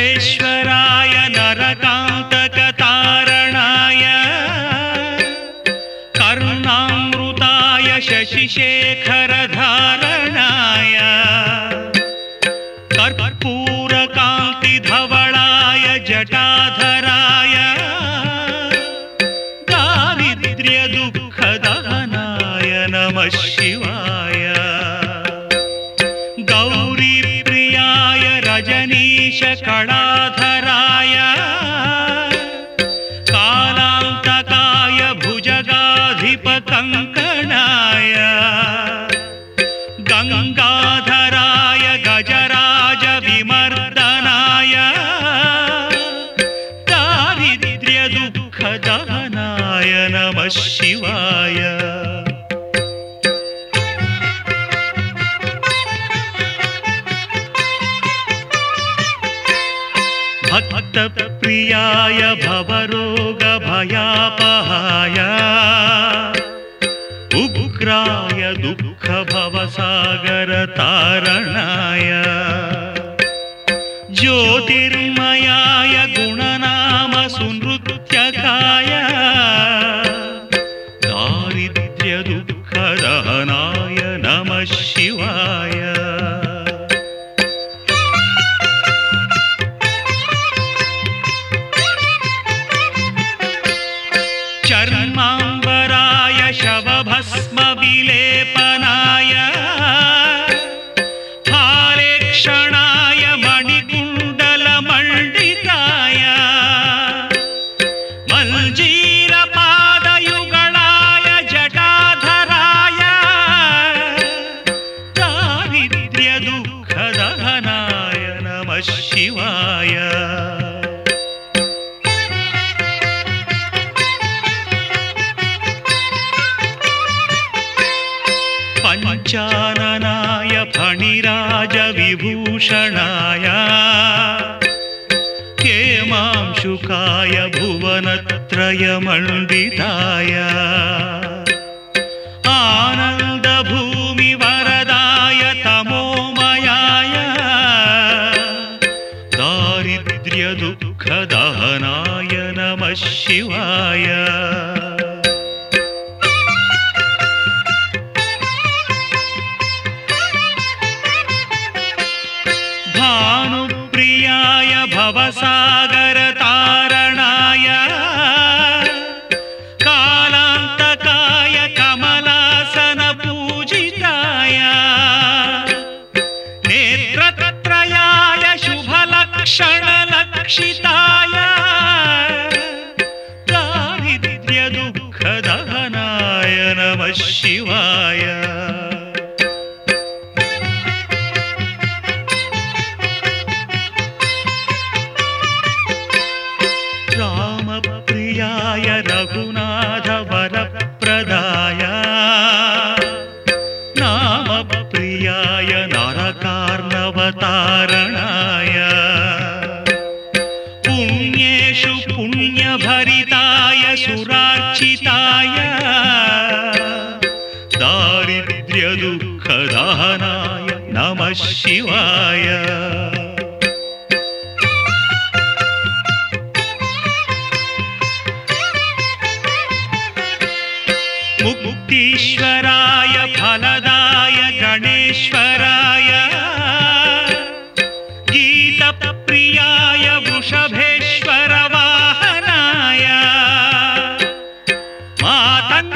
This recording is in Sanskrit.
विश्वेश्वराय नरकान्तकतारणाय कर्णामृताय शशिशेखरधारणाय कर्पूरकान्तिधवलाय जटाधराय दारिद्र्यदुःखदहनाय नमः शिवाय। गौरीप्रियाय रजनीशकण गङ्गाधराय गजराजविमर्दनाय दारिद्र्यदुःखदहनाय नमः शिवाय। भक्तप्रियाय भवरोगभयापहाय उग्राय दुःखभवसागरतारणाय ज्योतिर्मयाय गुणनामसुनृत्यकाय दारिद्र्यदुःखदहनाय नमः शिवाय पञ्चाननाय फणिराजविभूषणाय हेमांशुकाय भुवनत्रयमण्डिताय आनन्दभूमिवरदाय तमोमयाय दारिद्र्यदुःखदहनाय नमः शिवाय भवसागरतारणाय कालान्तकाय कमलासनपूजिताय नेत्रत्रयाय शुभलक्षणलक्षिताय दारिद्र्यदुःखदहनाय नमः शिवाय त्युःखदाहराय नमः शिवाय। मुक्तीश्वराय फलदाय गणेश्वराय। गीतप्रियाय वृषभेश्वरवाहनाय। वाहनाय